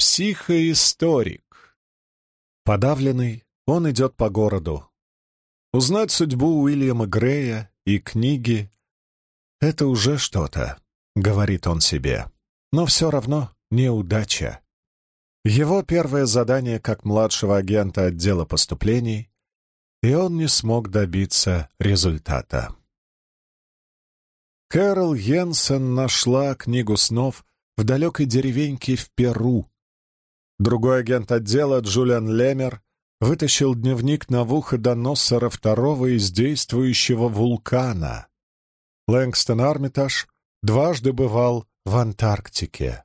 Психоисторик. Подавленный, он идет по городу. Узнать судьбу Уильяма Грея и книги — это уже что-то, говорит он себе. Но все равно неудача. Его первое задание как младшего агента отдела поступлений, и он не смог добиться результата. Кэрол Йенсен нашла книгу снов в далекой деревеньке в Перу. Другой агент отдела, Джулиан Лемер, вытащил дневник Навуходоносора второго из действующего вулкана. Лэнгстон Армитаж дважды бывал в Антарктике.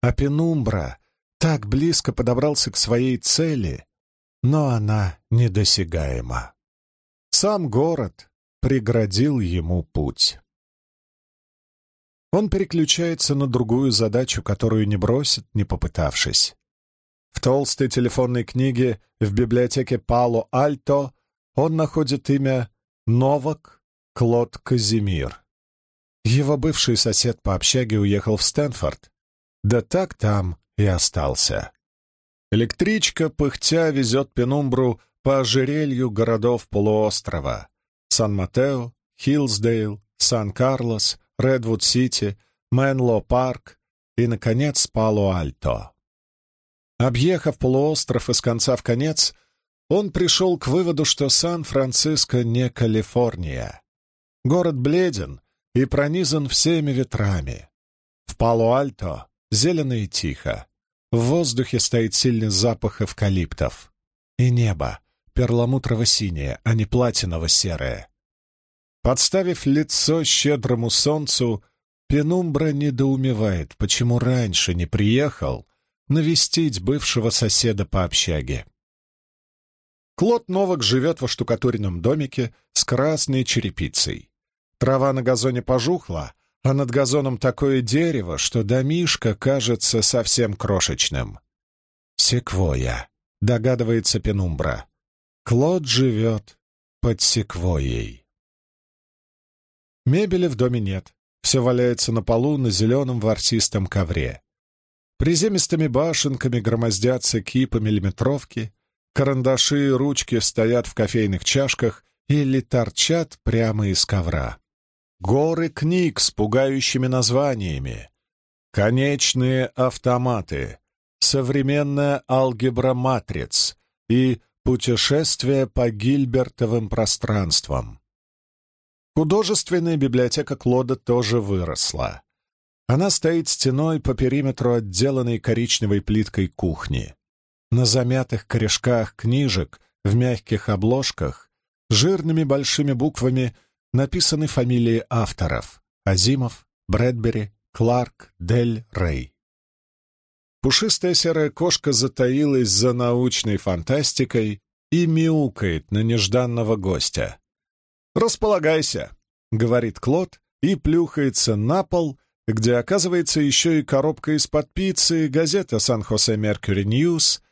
А Пенумбра так близко подобрался к своей цели, но она недосягаема. Сам город преградил ему путь. Он переключается на другую задачу, которую не бросит, не попытавшись. В толстой телефонной книге в библиотеке Пало-Альто он находит имя Новак Клод Казимир. Его бывший сосед по общаге уехал в Стэнфорд, да так там и остался. Электричка, пыхтя, везет Пенумбру по ожерелью городов полуострова — Сан-Матео, Хиллсдейл, Сан-Карлос, Редвуд-Сити, Менло-Парк и, наконец, Пало-Альто. Объехав полуостров из конца в конец, он пришел к выводу, что Сан-Франциско не Калифорния. Город бледен и пронизан всеми ветрами. В Пало-Альто зелено и тихо. В воздухе стоит сильный запах эвкалиптов. И небо перламутрово-синее, а не платиново-серое. Подставив лицо щедрому солнцу, Пенумбра недоумевает, почему раньше не приехал навестить бывшего соседа по общаге. Клод Новак живет во штукатуренном домике с красной черепицей. Трава на газоне пожухла, а над газоном такое дерево, что домишка кажется совсем крошечным. «Секвоя», — догадывается Пенумбра. Клод живет под секвойей. Мебели в доме нет. Все валяется на полу на зеленом ворсистом ковре. Приземистыми башенками громоздятся кипы миллиметровки, карандаши и ручки стоят в кофейных чашках или торчат прямо из ковра. Горы книг с пугающими названиями. Конечные автоматы, современная алгебра матриц и путешествие по Гильбертовым пространствам. Художественная библиотека Клода тоже выросла. Она стоит стеной по периметру отделанной коричневой плиткой кухни. На замятых корешках книжек в мягких обложках жирными большими буквами написаны фамилии авторов — Азимов, Брэдбери, Кларк, Дель Рей. Пушистая серая кошка затаилась за научной фантастикой и мяукает на нежданного гостя. «Располагайся», — говорит Клод и плюхается на пол, где оказывается еще и коробка из-под пиццы, газета «Сан-Хосе Меркьюри Ньюс»,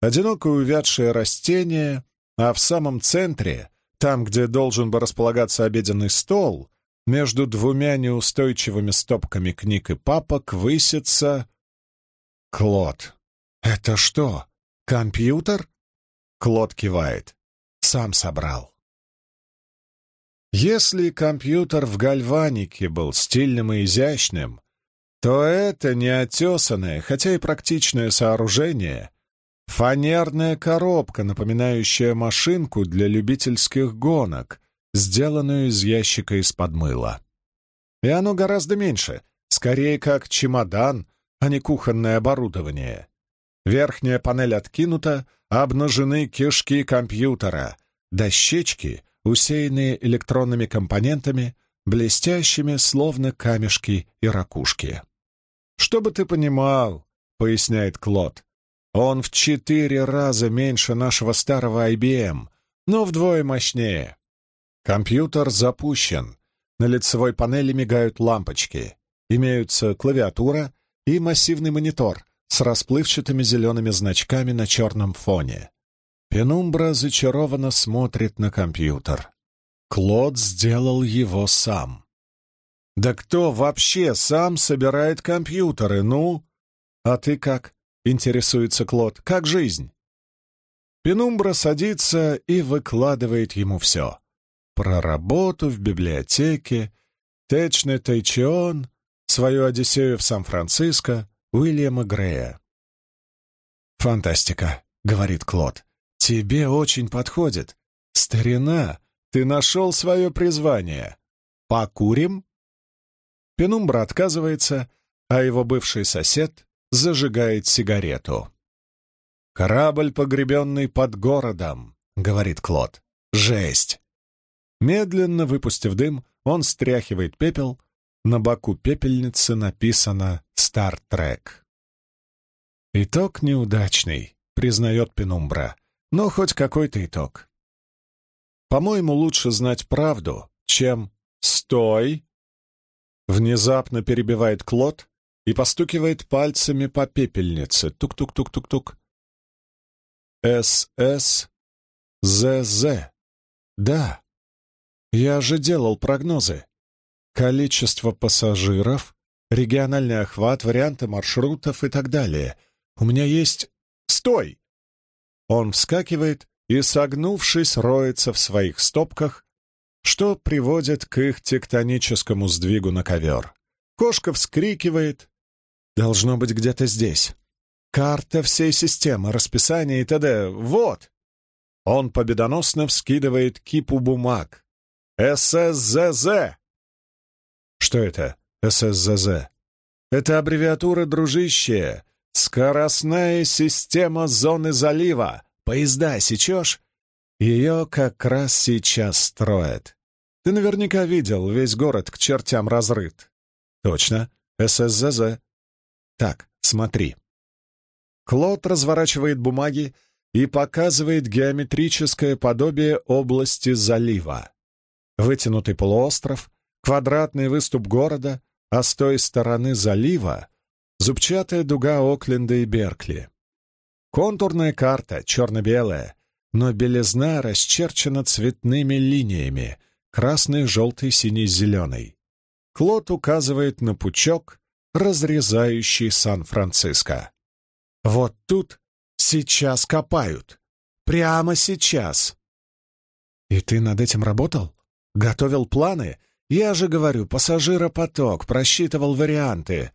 одинокое увядшее растение, а в самом центре, там, где должен бы располагаться обеденный стол, между двумя неустойчивыми стопками книг и папок высится... Клод. «Это что, компьютер?» Клод кивает. «Сам собрал». Если компьютер в гальванике был стильным и изящным, то это неотесанное, хотя и практичное сооружение — фанерная коробка, напоминающая машинку для любительских гонок, сделанную из ящика из-под мыла. И оно гораздо меньше, скорее как чемодан, а не кухонное оборудование. Верхняя панель откинута, обнажены кишки компьютера, дощечки — усеянные электронными компонентами, блестящими, словно камешки и ракушки. «Чтобы ты понимал», — поясняет Клод, — «он в четыре раза меньше нашего старого IBM, но вдвое мощнее. Компьютер запущен, на лицевой панели мигают лампочки, имеются клавиатура и массивный монитор с расплывчатыми зелеными значками на черном фоне. Пенумбра зачарованно смотрит на компьютер. Клод сделал его сам. Да кто вообще сам собирает компьютеры, ну? «А ты как?» — интересуется Клод. «Как жизнь?» Пенумбра садится и выкладывает ему все. Про работу в библиотеке, Течне Тайчион, свою Одиссею в Сан-Франциско, Уильяма Грея. «Фантастика», — говорит Клод. «Тебе очень подходит. Старина, ты нашел свое призвание. Покурим?» Пенумбра отказывается, а его бывший сосед зажигает сигарету. «Корабль, погребенный под городом», — говорит Клод. «Жесть!» Медленно выпустив дым, он стряхивает пепел. На боку пепельницы написано «Стартрек». «Итог неудачный», — признает Пенумбра, — «но хоть какой-то итог. По-моему, лучше знать правду, чем «Стой!» Внезапно перебивает Клод и постукивает пальцами по пепельнице. Тук-тук-тук-тук-тук. СС ЗЗ. Да, я же делал прогнозы. Количество пассажиров, региональный охват, варианты маршрутов и так далее. У меня есть... Стой! Он вскакивает и, согнувшись, роется в своих стопках, что приводит к их тектоническому сдвигу на ковер. Кошка вскрикивает. Должно быть где-то здесь. Карта всей системы, расписание и т.д. Вот! Он победоносно вскидывает кипу бумаг. ССЗЗ! Что это, ССЗЗ? Это аббревиатура, дружище. Скоростная система зоны залива. Поезда сечешь? Ее как раз сейчас строят. Ты наверняка видел, весь город к чертям разрыт. Точно, ССЗЗ. Так, смотри. Клод разворачивает бумаги и показывает геометрическое подобие области залива. Вытянутый полуостров, квадратный выступ города, а с той стороны залива — зубчатая дуга Окленда и Беркли. Контурная карта, черно-белая, но белизна расчерчена цветными линиями — красный, желтый, синий, зеленый. Клод указывает на пучок, разрезающий Сан-Франциско. Вот тут сейчас копают. Прямо сейчас. И ты над этим работал? Готовил планы? Я же говорю, пассажиропоток, просчитывал варианты.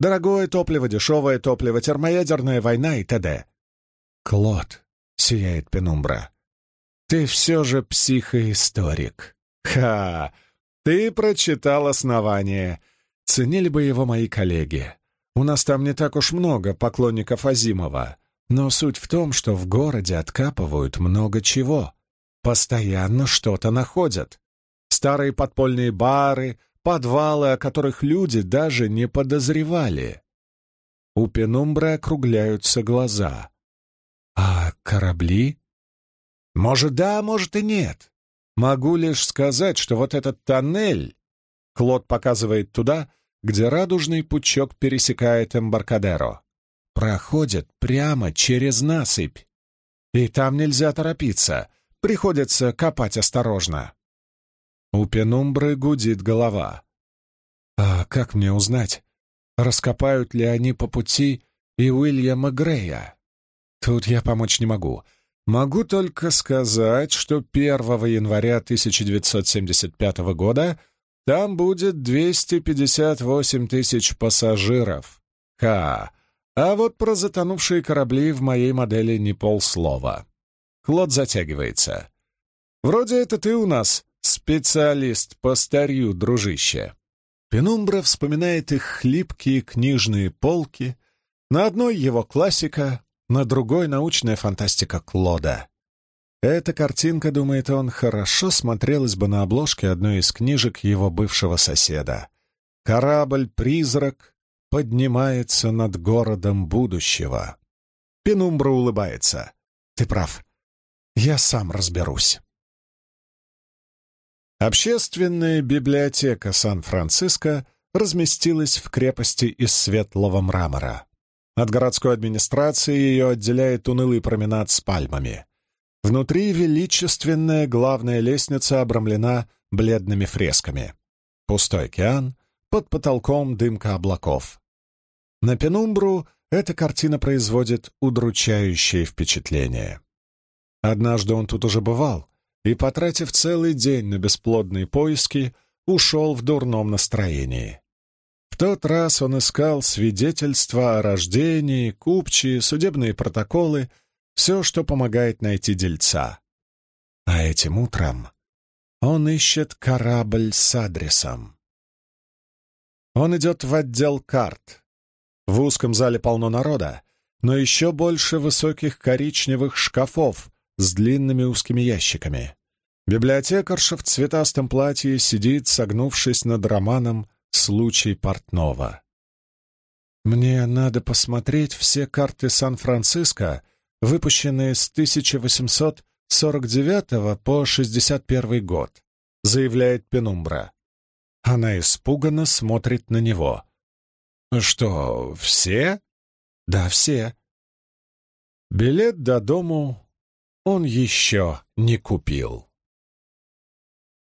Дорогое топливо, дешевое топливо, термоядерная война и т.д. Клод, сияет Пенумбра, ты все же психоисторик. Ха! Ты прочитал основание. Ценили бы его мои коллеги. У нас там не так уж много поклонников Азимова, но суть в том, что в городе откапывают много чего. Постоянно что-то находят. Старые подпольные бары, подвалы, о которых люди даже не подозревали. У Пенумбры округляются глаза. А корабли? Может, да, может и нет. Могу лишь сказать, что вот этот тоннель... Клод показывает туда, где радужный пучок пересекает Эмбаркадеро. Проходит прямо через насыпь. И там нельзя торопиться, приходится копать осторожно. У Пенумбры гудит голова. А как мне узнать, раскопают ли они по пути и Уильяма Грея? Тут я помочь не могу. Могу только сказать, что 1 января 1975 года там будет 258 тысяч пассажиров. Ха! А вот про затонувшие корабли в моей модели не полслова. Клод затягивается. Вроде это ты у нас специалист по старью, дружище. Пенумбра вспоминает их хлипкие книжные полки. На одной его классика, на другой научная фантастика Клода. Эта картинка, думает он, хорошо смотрелась бы на обложке одной из книжек его бывшего соседа. Корабль-призрак поднимается над городом будущего. Пенумбра улыбается. Ты прав. Я сам разберусь. Общественная библиотека Сан-Франциско разместилась в крепости из светлого мрамора. От городской администрации ее отделяет унылый променад с пальмами. Внутри величественная главная лестница обрамлена бледными фресками. Пустой океан, под потолком дымка облаков. На пенумбру эта картина производит удручающее впечатление. Однажды он тут уже бывал и, потратив целый день на бесплодные поиски, ушел в дурном настроении. В тот раз он искал свидетельства о рождении, купчи, судебные протоколы, все, что помогает найти дельца. А этим утром он ищет корабль с адресом. Он идет в отдел карт. В узком зале полно народа, но еще больше высоких коричневых шкафов с длинными узкими ящиками. Библиотекарша в цветастом платье сидит, согнувшись над романом «Случай портного». «Мне надо посмотреть все карты Сан-Франциско, выпущенные с 1849 по 61 год», — заявляет Пенумбра. Она испуганно смотрит на него. «Что, все?» «Да, все». Билет до дому он еще не купил.